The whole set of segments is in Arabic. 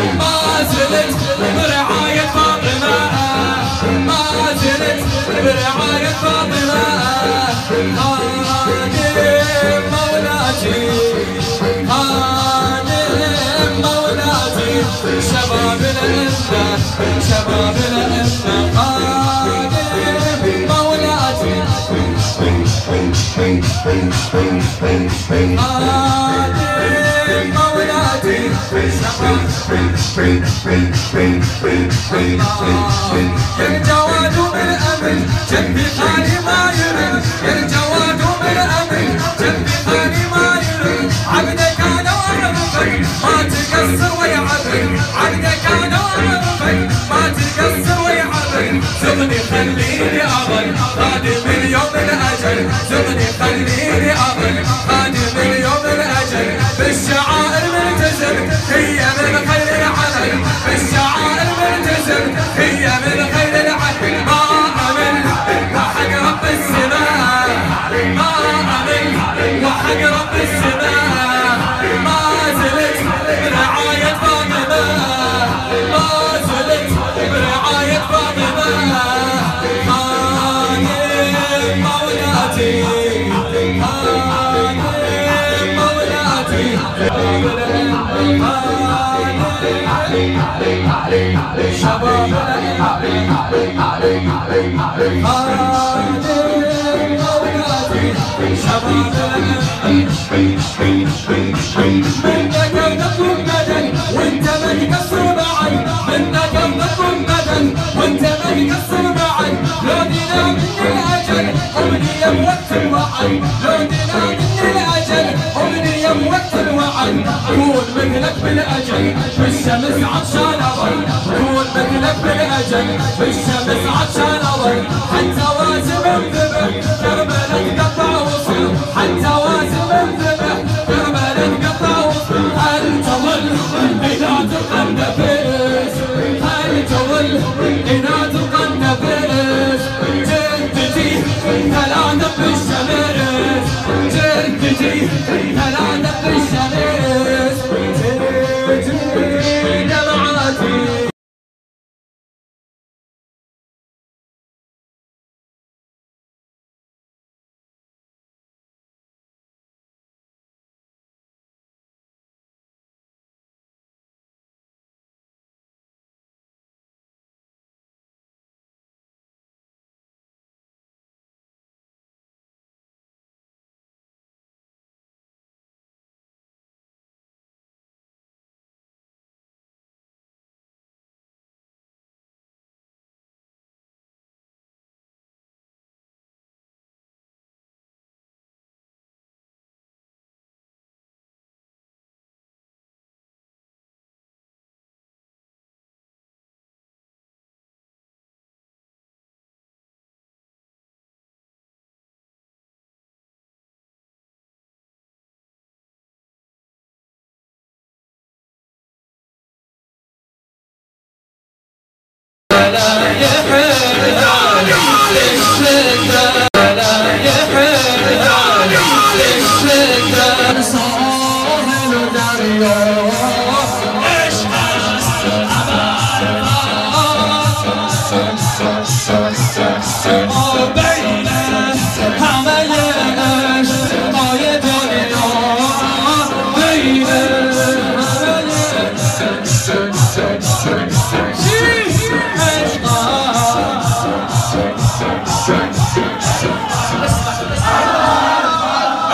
ما زلت برعاية فاطمة. ما زلت برعاية فاطمة. خادم مولاتي. خادم مولاتي. شباب الأمة شباب الأمة. خادم مولاتي. خادم مولاتي. الجواد من أمن جنبي خالي ما يرد الجواد من أمن جنبي خالي ما يرد عبدك أنا وعرفك ما تقصر ويعبد هي من خير العمل ما منك نطلب مدن وانت ما تقصر بعد منك نطلب مدن وانت ما تقصر بعد لو دينا من الاجل امني بوقت الوعد مثلك بالأجل بالشمس عطشان اظل كون مثلك بالأجل بالشمس عطشان اظل حتى وازم الذبح كربلك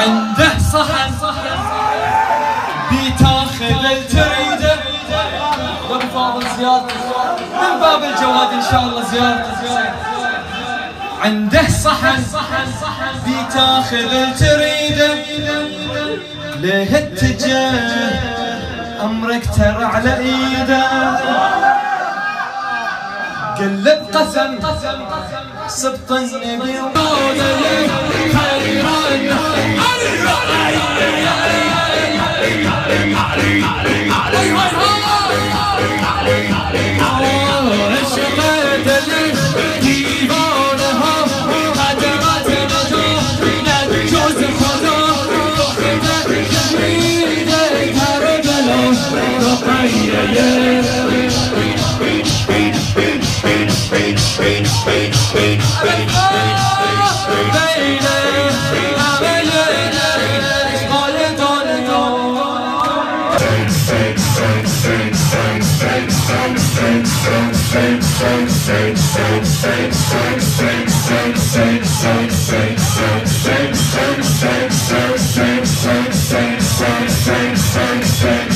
عنده صحن. بتاخذ التريده يا ابو فاضل زيارته من باب الجواد إن شاء الله زيارته عنده صحن. بتاخذ التريده ليه اتجاه أمرك ترى على إيده؟ قلب قسم سبط النبي Yeah. sex, sex, sex, sex, sex,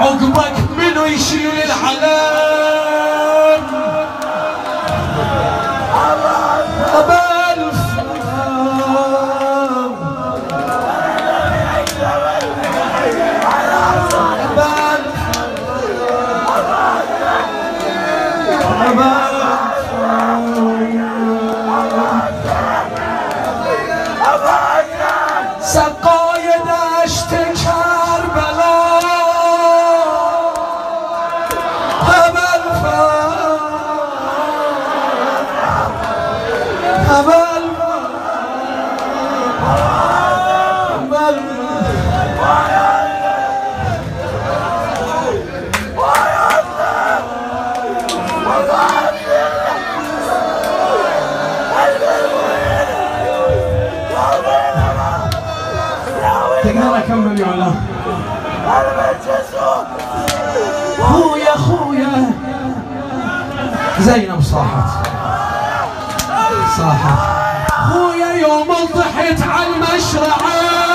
عقبك منو يشيل الحلال؟ لكن اكمل يا علاء خويا خويا زينب صاحت. صاحت. خويا يوم طحت على المشرعة.